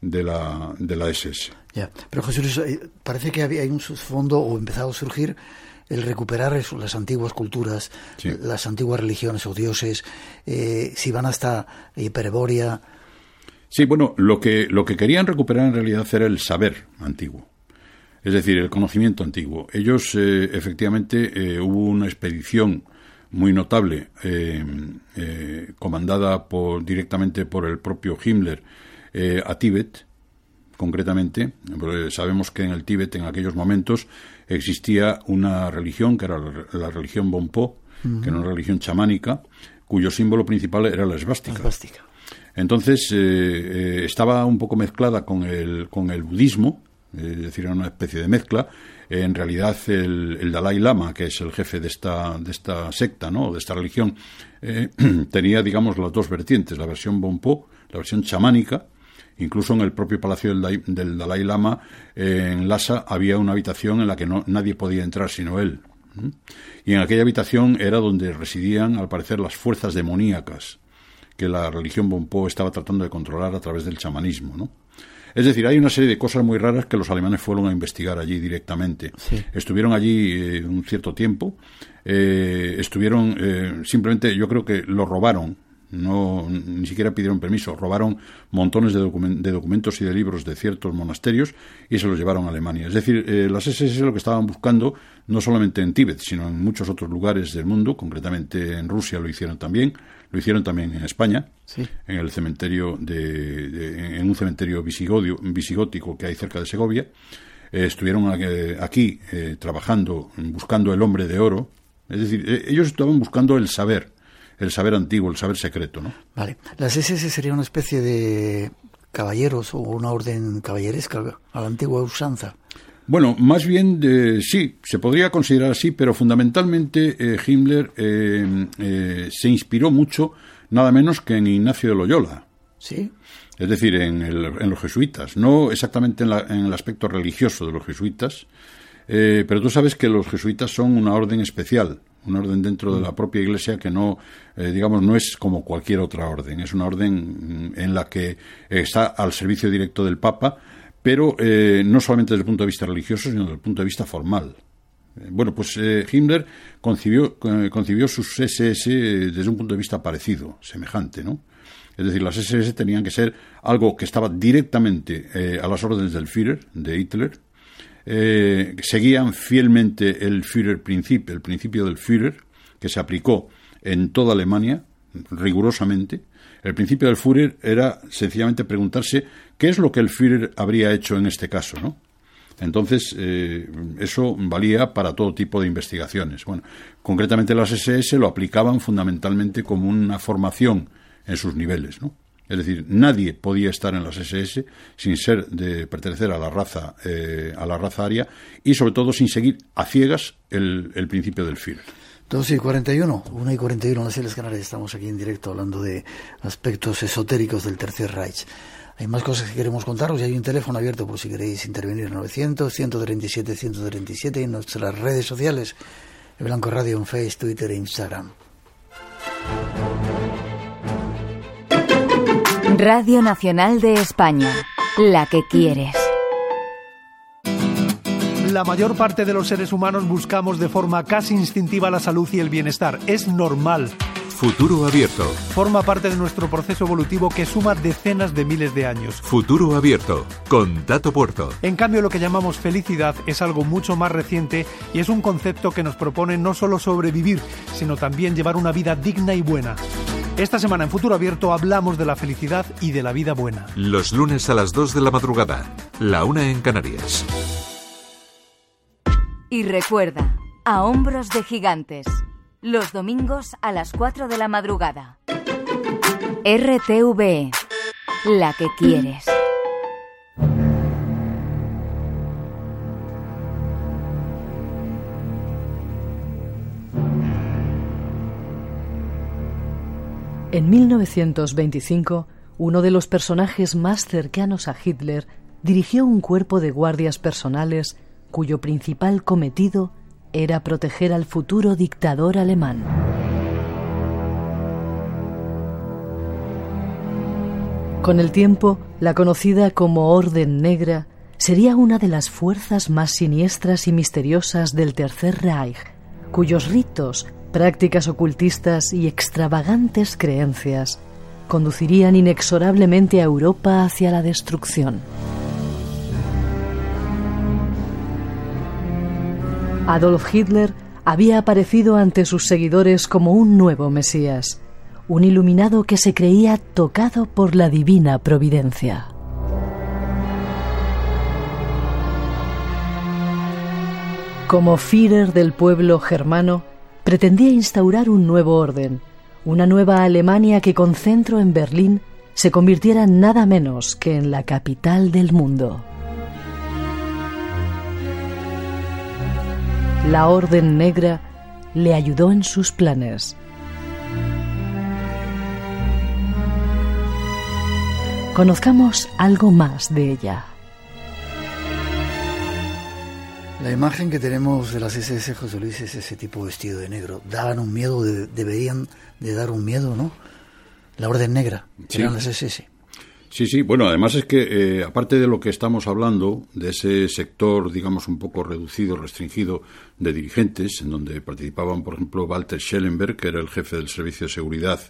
de la, de la SS. Ya, pero José Luis, eh, parece que había, hay un fondo o empezado a surgir el recuperar las antiguas culturas, las antiguas religiones o dioses, si van hasta Hiperbórea. Sí, bueno, lo que, lo que querían recuperar en realidad era el saber antiguo es decir, el conocimiento antiguo. Ellos, eh, efectivamente, eh, hubo una expedición muy notable, eh, comandada por, directamente por el propio Himmler a Tíbet, concretamente. Sabemos que en el Tíbet, en aquellos momentos, existía una religión, que era la, religión Bonpo, que era una religión chamánica, cuyo símbolo principal era la esvástica. Entonces, estaba un poco mezclada con el, con el budismo, es decir, era una especie de mezcla. En realidad, el, Dalai Lama, que es el jefe de esta, de esta secta, ¿no? de esta religión, eh, tenía, digamos, las dos vertientes, la versión Bonpo, la versión chamánica, Incluso en el propio palacio del, Dalai Lama, en Lhasa, había una habitación en la que no, nadie podía entrar sino él. Y en aquella habitación era donde residían, al parecer, las fuerzas demoníacas que la religión Bonpo estaba tratando de controlar a través del chamanismo. ¿no? Es decir, hay una serie de cosas muy raras que los alemanes fueron a investigar allí directamente. Estuvieron allí eh, un cierto tiempo, eh, estuvieron eh, simplemente, yo creo que lo robaron, no ni siquiera pidieron permiso, robaron montones de, documentos y de libros de ciertos monasterios y se los llevaron a Alemania. Es decir, las SS lo que estaban buscando no solamente en Tíbet, sino en muchos otros lugares del mundo, concretamente en Rusia lo hicieron también, lo hicieron también en España, en el cementerio de, en un cementerio visigótico que hay cerca de Segovia. Eh, estuvieron aquí eh, trabajando, buscando el hombre de oro. Es decir, eh, ellos estaban buscando el saber, el saber antiguo, el saber secreto, ¿no? Vale. Las SS sería una especie de caballeros o una orden caballeresca a la antigua usanza. Bueno, más bien de, sí, se podría considerar así, pero fundamentalmente eh, Himmler eh, eh, se inspiró mucho, nada menos que en Ignacio de Loyola. Sí. Es decir, en, los jesuitas, no exactamente en, el aspecto religioso de los jesuitas, pero tú sabes que los jesuitas son una orden especial, una orden dentro de la propia Iglesia que no, digamos, no es como cualquier otra orden. Es una orden en la que está al servicio directo del Papa pero eh, no solamente desde el punto de vista religioso, sino desde el punto de vista formal. Eh, bueno, pues eh, Himmler concibió, concibió sus SS desde un punto de vista parecido, semejante, ¿no? Es decir, las SS tenían que ser algo que estaba directamente a las órdenes del Führer, de Hitler, seguían fielmente el Führer principio, el principio del Führer, que se aplicó en toda Alemania, rigurosamente, el principio del Führer era sencillamente preguntarse qué es lo que el Führer habría hecho en este caso, ¿no? Entonces, eh, eso valía para todo tipo de investigaciones. Bueno, concretamente las SS lo aplicaban fundamentalmente como una formación en sus niveles, ¿no? Es decir, nadie podía estar en las SS sin ser de pertenecer a la raza, eh, a la raza aria y sobre todo sin seguir a ciegas el, principio del Führer. 12 y 41, 1 y 41 en las Islas Canarias, estamos aquí en directo hablando de aspectos esotéricos del Tercer Reich. Hay más cosas que queremos contaros y hay un teléfono abierto por si queréis intervenir, 900 137 137 en nuestras redes sociales, el Blanco Radio en Facebook, Twitter e Instagram. Radio Nacional de España, la que quieres la mayor parte de los seres humanos buscamos de forma casi instintiva la salud y el bienestar. Es normal. Futuro Abierto. Forma parte de nuestro proceso evolutivo que suma decenas de miles de años. Futuro Abierto, con Tato Puerto. En cambio, lo que llamamos felicidad es algo mucho más reciente y es un concepto que nos propone no solo sobrevivir, sino también llevar una vida digna y buena. Esta semana en Futuro Abierto hablamos de la felicidad y de la vida buena. Los lunes a las 2 de la madrugada, la una en Canarias. Y recuerda, a hombros de gigantes. Los domingos a las 4 de la madrugada. RTV, la que quieres. En 1925, uno de los personajes más cercanos a Hitler dirigió un cuerpo de guardias personales cuyo principal cometido era proteger al futuro dictador alemán. Con el tiempo, la conocida como Orden Negra sería una de las fuerzas más siniestras y misteriosas del Tercer Reich, cuyos ritos, prácticas ocultistas y extravagantes creencias conducirían inexorablemente a Europa hacia la destrucción. Adolf Hitler había aparecido ante sus seguidores como un nuevo Mesías, un iluminado que se creía tocado por la divina providencia. Como Führer del pueblo germano, pretendía instaurar un nuevo orden, una nueva Alemania que con centro en Berlín se convirtiera nada menos que en la capital del mundo. La Orden Negra le ayudó en sus planes. Conozcamos algo más de ella. La imagen que tenemos de las SS, José Luis, es ese tipo vestido de negro. Daban un miedo, deberían de dar un miedo, ¿no? La Orden Negra, Sí. eran las SS. Sí, sí, bueno, además es que, eh, aparte de lo que estamos hablando, de ese sector, digamos, un poco reducido, restringido de dirigentes, en donde participaban, por ejemplo, Walter Schellenberg, que era el jefe del Servicio de Seguridad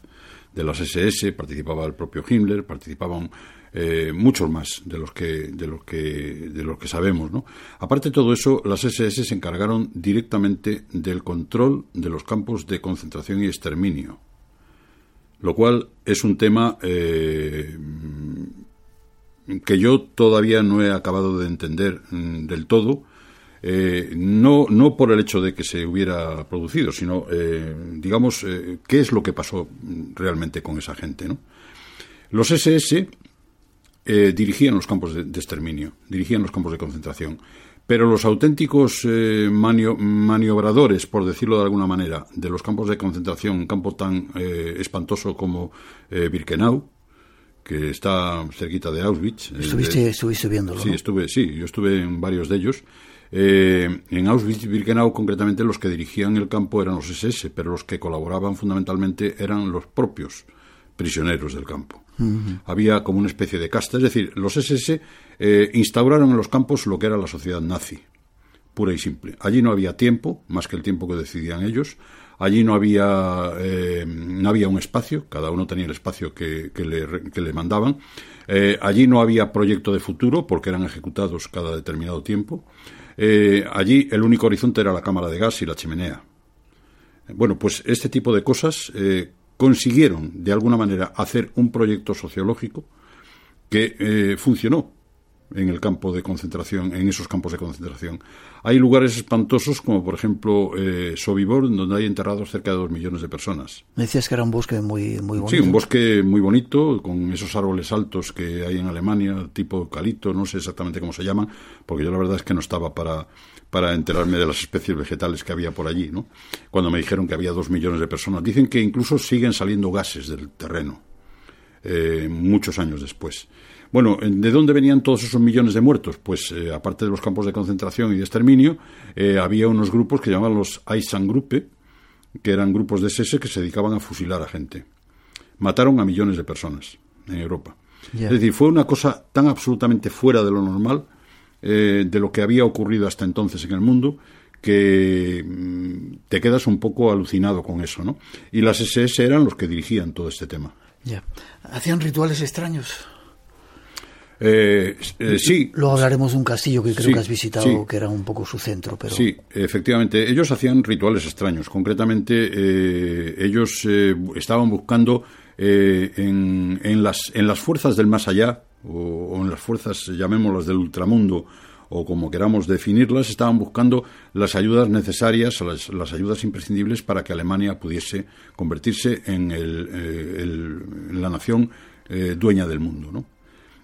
de las SS, participaba el propio Himmler, participaban eh, muchos más de los que de los que de los que sabemos, ¿no? Aparte de todo eso, las SS se encargaron directamente del control de los campos de concentración y exterminio lo cual es un tema eh, que yo todavía no he acabado de entender mm, del todo, eh, no, no por el hecho de que se hubiera producido, sino, eh, digamos, eh, qué es lo que pasó mm, realmente con esa gente. ¿no? Los SS eh, dirigían los campos de, exterminio, dirigían los campos de concentración. Pero los auténticos manio- maniobradores, por decirlo de alguna manera, de los campos de concentración, un campo tan espantoso como Birkenau, que está cerquita de Auschwitz. Estuviste, estuviste viéndolo. Sí, ¿no? estuve, sí, yo estuve en varios de ellos. Eh, en Auschwitz-Birkenau, concretamente, los que dirigían el campo eran los SS, pero los que colaboraban fundamentalmente eran los propios prisioneros del campo. Había como una especie de casta, es decir, los SS eh, instauraron en los campos lo que era la sociedad nazi, pura y simple. Allí no había tiempo, más que el tiempo que decidían ellos. Allí no había, eh, no había un espacio, cada uno tenía el espacio que, que le, mandaban. Eh, allí no había proyecto de futuro, porque eran ejecutados cada determinado tiempo. Eh, allí el único horizonte era la cámara de gas y la chimenea. Bueno, pues este tipo de cosas consiguieron, de alguna manera, hacer un proyecto sociológico que funcionó en el campo de concentración, en esos campos de concentración. Hay lugares espantosos, como por ejemplo eh, Sobibor, donde hay enterrados cerca de dos millones de personas. Me decías que era un bosque muy, muy bonito. Sí, un bosque muy bonito, con esos árboles altos que hay en Alemania, tipo eucalipto, no sé exactamente cómo se llaman, porque yo la verdad es que no estaba para, para enterarme de las especies vegetales que había por allí, ¿no? Cuando me dijeron que había dos millones de personas. Dicen que incluso siguen saliendo gases del terreno, eh, muchos años después. Bueno, ¿de dónde venían todos esos millones de muertos? Pues eh, aparte de los campos de concentración y de exterminio, eh, había unos grupos que llamaban los Einsatzgruppe, que eran grupos de SS que se dedicaban a fusilar a gente. Mataron a millones de personas en Europa. Es decir, fue una cosa tan absolutamente fuera de lo normal, eh, de lo que había ocurrido hasta entonces en el mundo, que mm, te quedas un poco alucinado con eso, ¿no? Y las SS eran los que dirigían todo este tema. Ya. ¿Hacían rituales extraños? Eh, eh, sí. Luego hablaremos de un castillo que creo que has visitado, que era un poco su centro. Pero... Sí, efectivamente. Ellos hacían rituales extraños. Concretamente, eh, ellos estaban buscando en, en, las, en las fuerzas del más allá, o, en las fuerzas, llamémoslas, del ultramundo, o como queramos definirlas, estaban buscando las ayudas necesarias, las, las ayudas imprescindibles para que Alemania pudiese convertirse en, el, en la nación dueña del mundo, ¿no?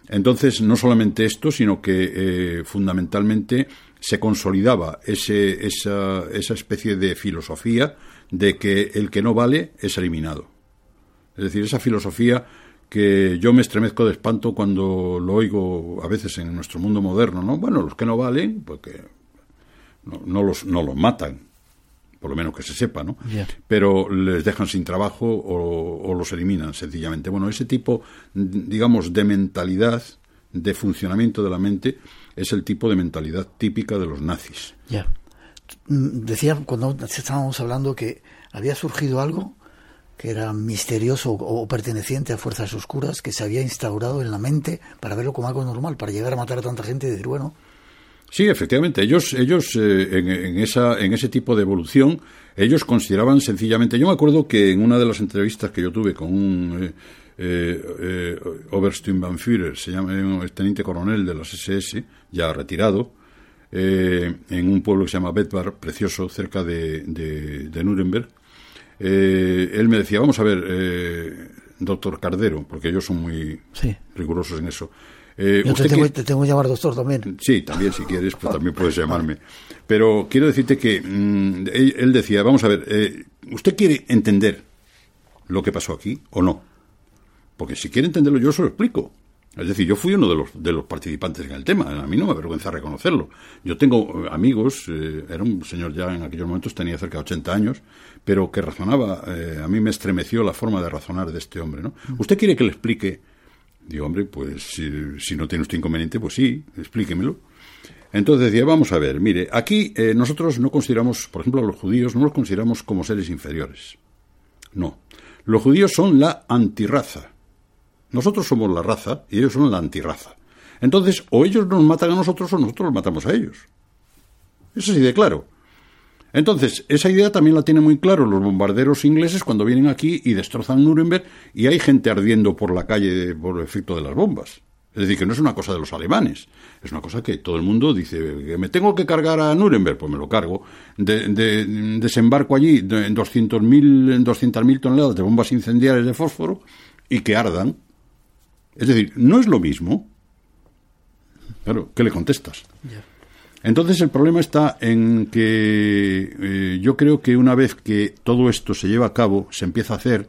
Entonces, no solamente esto, sino que eh, fundamentalmente se consolidaba ese, esa, esa especie de filosofía de que el que no vale es eliminado. Es decir, esa filosofía que yo me estremezco de espanto cuando lo oigo a veces en nuestro mundo moderno, ¿no? Bueno, los que no valen, pues que no, los, no los matan, por lo menos que se sepa, ¿no? Pero les dejan sin trabajo o, los eliminan sencillamente. Bueno, ese tipo, digamos, de mentalidad, de funcionamiento de la mente, es el tipo de mentalidad típica de los nazis. Ya. Decía cuando estábamos hablando que había surgido algo que era misterioso o perteneciente a fuerzas oscuras que se había instaurado en la mente para verlo como algo normal, para llegar a matar a tanta gente y decir, bueno, Sí, efectivamente. Ellos, ellos eh, en, esa, en ese tipo de evolución, ellos consideraban sencillamente. Yo me acuerdo que en una de las entrevistas que yo tuve con un eh, eh, Obersturmbannführer, se llama un teniente coronel de las SS, ya retirado, en un pueblo que se llama Betbar, precioso, cerca de, de, Nuremberg, él me decía: Vamos a ver, doctor Cardero, porque ellos son muy rigurosos en eso. Eh, Yo te tengo, que llamar doctor también. Sí, también si quieres, pues también puedes llamarme. Pero quiero decirte que mm, él, decía, vamos a ver, eh, ¿usted quiere entender lo que pasó aquí o no? Porque si quiere entenderlo yo se lo explico. Es decir, yo fui uno de los, de los participantes en el tema, a mí no me avergüenza reconocerlo. Yo tengo eh, amigos, era un señor ya en aquellos momentos, tenía cerca de 80 años, pero que razonaba, a mí me estremeció la forma de razonar de este hombre. ¿no? Mm. ¿Usted quiere que le explique Digo, hombre, pues si, no tiene usted inconveniente, pues sí, explíquemelo. Entonces decía, vamos a ver, mire, aquí eh, nosotros no consideramos, por ejemplo, a los judíos no los consideramos como seres inferiores. No. Los judíos son la antirraza. Nosotros somos la raza y ellos son la antirraza. Entonces, o ellos nos matan a nosotros o nosotros los matamos a ellos. Eso sí de claro. Entonces, esa idea también la tienen muy claro los bombarderos ingleses cuando vienen aquí y destrozan Nuremberg y hay gente ardiendo por la calle por efecto de las bombas. Es decir, que no es una cosa de los alemanes, es una cosa que todo el mundo dice, que me tengo que cargar a Nuremberg, pues me lo cargo. De, desembarco allí en 200.000 toneladas de bombas incendiarias de fósforo y que ardan. Es decir, no es lo mismo. Claro, ¿qué le contestas? Entonces el problema está en que eh, yo creo que una vez que todo esto se lleva a cabo, se empieza a hacer,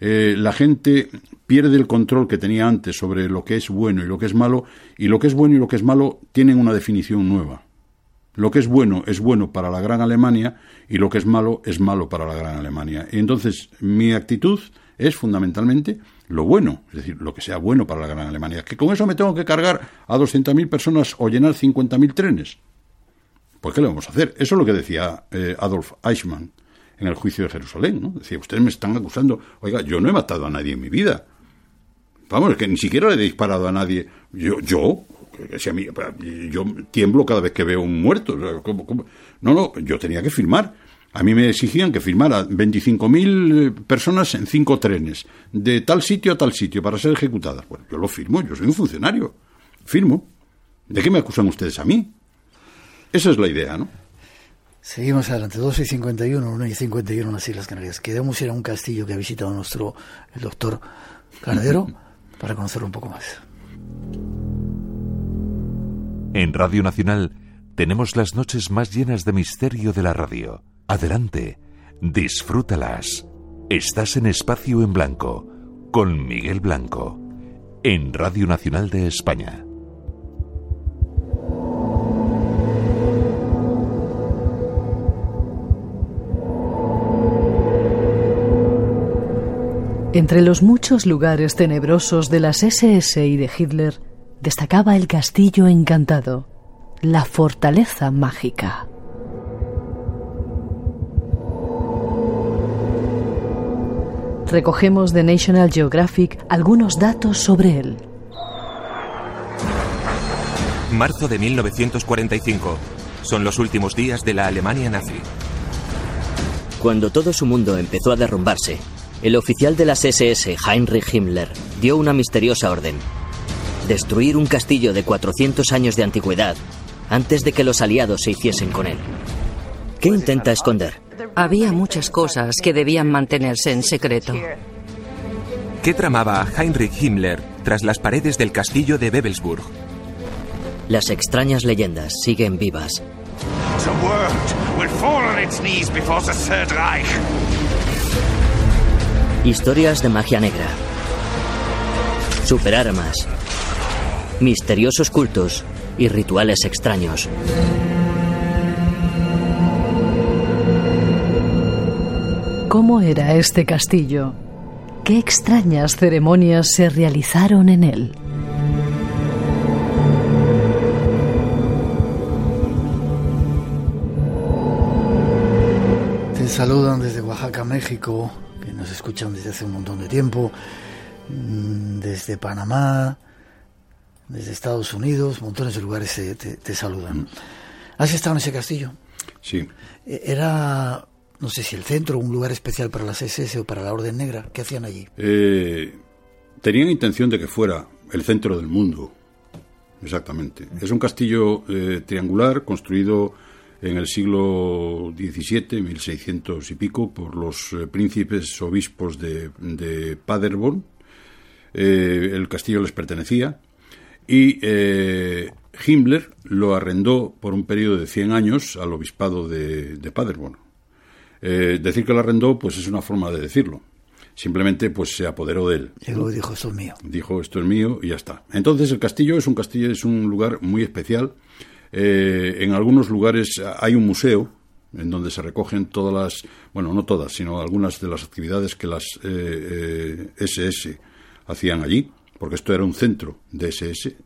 eh, la gente pierde el control que tenía antes sobre lo que es bueno y lo que es malo, y lo que es bueno y lo que es malo tienen una definición nueva. Lo que es bueno es bueno para la Gran Alemania y lo que es malo es malo para la Gran Alemania. Y entonces mi actitud es fundamentalmente lo bueno, es decir, lo que sea bueno para la Gran Alemania. Que con eso me tengo que cargar a 200.000 personas o llenar 50.000 trenes. ¿Pues qué le vamos a hacer? Eso es lo que decía eh, Adolf Eichmann en el juicio de Jerusalén. ¿no? Decía, ustedes me están acusando, oiga, yo no he matado a nadie en mi vida. Vamos, es que ni siquiera le he disparado a nadie. Yo, yo, yo tiemblo cada vez que veo un muerto. No, no, yo tenía que firmar. A mí me exigían que firmara 25.000 eh, personas en cinco trenes, de tal sitio a tal sitio, para ser ejecutadas. Bueno, yo lo firmo, yo soy un funcionario. Firmo. ¿De qué me acusan ustedes a mí? Esa es la idea, ¿no? Seguimos adelante, 12 y 51, 1 y 51 en las Islas Canarias. Queremos ir a un castillo que ha visitado nuestro el doctor Cardero para conocerlo un poco más. En Radio Nacional tenemos las noches más llenas de misterio de la radio. Adelante, disfrútalas. Estás en Espacio en Blanco con Miguel Blanco en Radio Nacional de España. Entre los muchos lugares tenebrosos de las SS y de Hitler, destacaba el castillo encantado, la fortaleza mágica. Recogemos de National Geographic algunos datos sobre él. Marzo de 1945. Son los últimos días de la Alemania nazi. Cuando todo su mundo empezó a derrumbarse, el oficial de las SS, Heinrich Himmler, dio una misteriosa orden. Destruir un castillo de 400 años de antigüedad antes de que los aliados se hiciesen con él. ¿Qué intenta esconder? Había muchas cosas que debían mantenerse en secreto. ¿Qué tramaba Heinrich Himmler tras las paredes del castillo de Bebelsburg? Las extrañas leyendas siguen vivas. Historias de magia negra. Superarmas. Misteriosos cultos y rituales extraños. ¿Cómo era este castillo? ¿Qué extrañas ceremonias se realizaron en él? Saludan desde Oaxaca, México, que nos escuchan desde hace un montón de tiempo, mm, desde Panamá, desde Estados Unidos, montones de lugares te, te saludan. ¿Has estado en ese castillo? Sí. E, era no sé si el centro, un lugar especial para las SS o para la Orden Negra. ¿Qué hacían allí? Eh, tenían intención de que fuera el centro del mundo. Exactamente. Es un castillo eh, triangular construido en el siglo XVII, 1600 y pico, por los eh, príncipes obispos de, de Paderborn. el castillo les pertenecía y Himmler lo arrendó por un periodo de 100 años al obispado de, de Paderborn. Eh, decir que lo arrendó, pues es una forma de decirlo. Simplemente, pues se apoderó de él. Y dijo, esto es mío. Dijo, esto es mío y ya está. Entonces, el castillo es un castillo, es un lugar muy especial. Eh, en algunos lugares hay un museo en donde se recogen todas las, bueno, no todas, sino algunas de las actividades que las SS eh, hacían allí, porque esto era un centro de SS.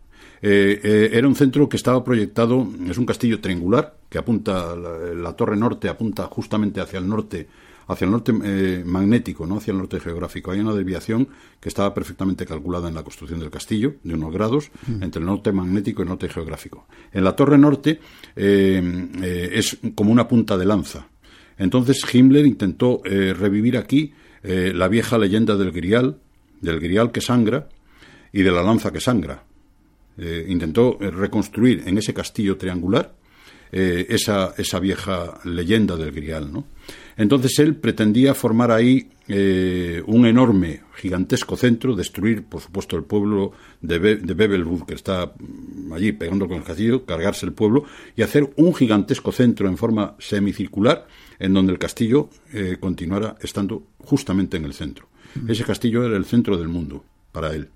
era un centro que estaba proyectado, es un castillo triangular, que apunta, la, torre norte apunta justamente hacia el norte, hacia el norte eh, magnético, no hacia el norte geográfico. Hay una desviación que estaba perfectamente calculada en la construcción del castillo, de unos grados, mm. entre el norte magnético y el norte geográfico. En la torre norte eh, eh, es como una punta de lanza. Entonces Himmler intentó revivir aquí la vieja leyenda del grial, del grial que sangra y de la lanza que sangra. intentó reconstruir en ese castillo triangular esa, esa, vieja leyenda del Grial. ¿no? Entonces él pretendía formar ahí eh, un enorme, gigantesco centro, destruir, por supuesto, el pueblo de, Be que está allí pegando con el castillo, cargarse el pueblo y hacer un gigantesco centro en forma semicircular en donde el castillo eh, continuara estando justamente en el centro. Mm. Ese castillo era el centro del mundo para él.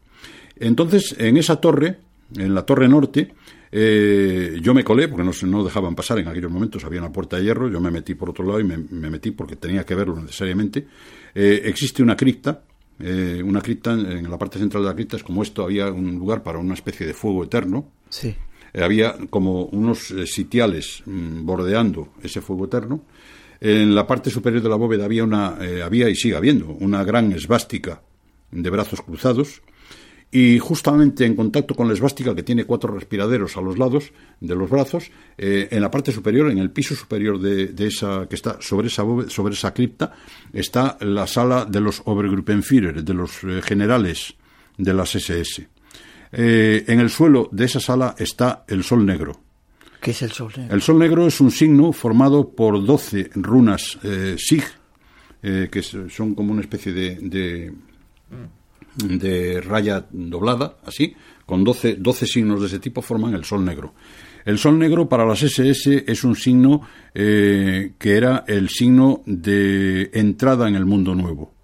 Entonces, en esa torre, en la torre norte, eh, yo me colé porque no, no dejaban pasar en aquellos momentos, había una puerta de hierro, yo me metí por otro lado y me, metí porque tenía que verlo necesariamente. Eh, existe una cripta, eh, una cripta, en la parte central de la cripta es como esto, había un lugar para una especie de fuego eterno. Sí. había como unos sitiales mm, bordeando ese fuego eterno. En la parte superior de la bóveda había una, había y sigue habiendo, una gran esvástica de brazos cruzados y justamente en contacto con la esvástica que tiene cuatro respiraderos a los lados de los brazos, eh, en la parte superior, en el piso superior de, esa que está sobre esa sobre esa cripta, está la sala de los Obergruppenführer, de los eh, generales de las SS. Eh, en el suelo de esa sala está el Sol Negro. ¿Qué es el Sol Negro? El Sol Negro es un signo formado por 12 runas Sig, que son como una especie de de raya doblada, así, con 12, 12 signos de ese tipo forman el sol negro. El sol negro para las SS es un signo eh, que era el signo de entrada en el mundo nuevo.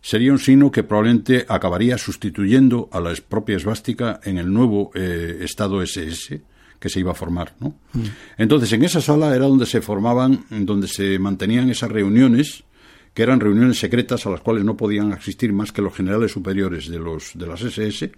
Sería un signo que probablemente acabaría sustituyendo a la propia esvástica en el nuevo eh, estado SS que se iba a formar. ¿no? Mm. Entonces, en esa sala era donde se formaban, donde se mantenían esas reuniones que eran reuniones secretas a las cuales no podían asistir más que los generales superiores de, los, de las SS.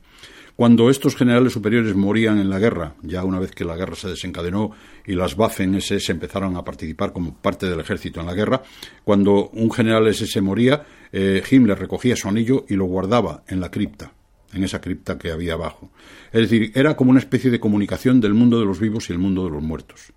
Cuando estos generales superiores morían en la guerra, ya una vez que la guerra se desencadenó y las Waffen-SS empezaron a participar como parte del ejército en la guerra, cuando un general SS moría, eh, Himmler recogía su anillo y lo guardaba en la cripta, en esa cripta que había abajo. Es decir, era como una especie de comunicación del mundo de los vivos y el mundo de los muertos.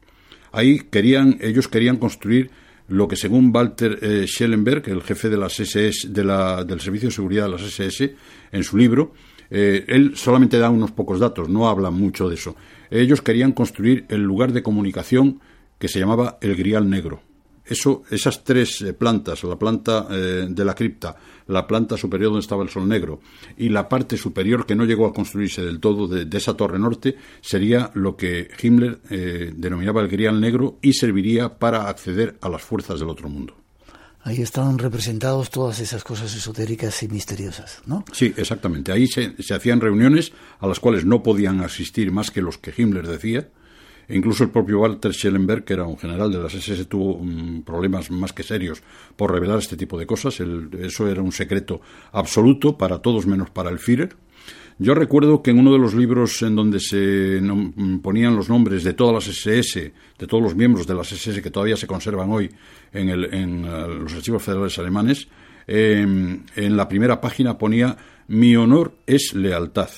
Ahí querían, ellos querían construir lo que según Walter eh, Schellenberg, el jefe de las SS, de la, del Servicio de Seguridad de las SS, en su libro, eh, él solamente da unos pocos datos, no habla mucho de eso. Ellos querían construir el lugar de comunicación que se llamaba el Grial Negro. Eso, esas tres eh, plantas, la planta de la cripta, la planta superior donde estaba el Sol Negro y la parte superior que no llegó a construirse del todo de, esa torre norte, sería lo que Himmler denominaba el Grial Negro y serviría para acceder a las fuerzas del otro mundo. Ahí estaban representados todas esas cosas esotéricas y misteriosas, ¿no? Sí, exactamente. Ahí se, hacían reuniones a las cuales no podían asistir más que los que Himmler decía. E incluso el propio Walter Schellenberg, que era un general de las SS, tuvo mm, problemas más que serios por revelar este tipo de cosas. eso era un secreto absoluto para todos menos para el Führer. Yo recuerdo que en uno de los libros en donde se ponían los nombres de todas las SS, de todos los miembros de las SS que todavía se conservan hoy en, en eh, los archivos federales alemanes, em, en la primera página ponía Mi honor es lealtad.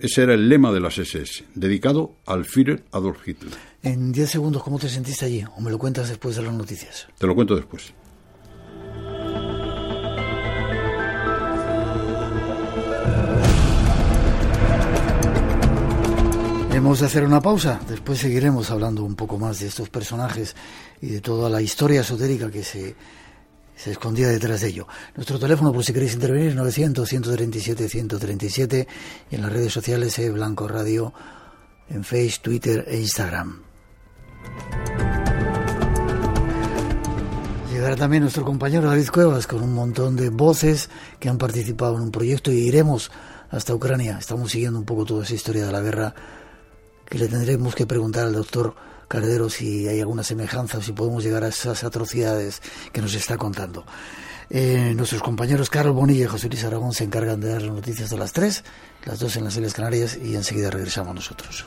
Ese era el lema de las SS, dedicado al Führer Adolf Hitler. En 10 segundos, ¿cómo te sentiste allí? ¿O me lo cuentas después de las noticias? Te lo cuento después. Hemos de hacer una pausa, después seguiremos hablando un poco más de estos personajes y de toda la historia esotérica que se, se escondía detrás de ello. Nuestro teléfono, por si queréis intervenir, es 900-137-137 y en las redes sociales es Blanco Radio, en Facebook, Twitter e Instagram. Llegará también nuestro compañero David Cuevas con un montón de voces que han participado en un proyecto y iremos hasta Ucrania. Estamos siguiendo un poco toda esa historia de la guerra que le tendremos que preguntar al doctor Cardero si hay alguna semejanza o si podemos llegar a esas atrocidades que nos está contando. Eh, nuestros compañeros Carlos Bonilla y José Luis Aragón se encargan de dar las noticias de las tres, las dos en las Islas Canarias y enseguida regresamos nosotros.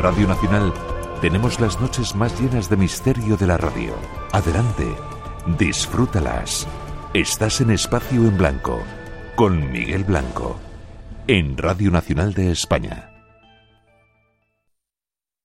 Radio Nacional tenemos las noches más llenas de misterio de la radio. Adelante, disfrútalas. Estás en Espacio en Blanco, con Miguel Blanco, en Radio Nacional de España.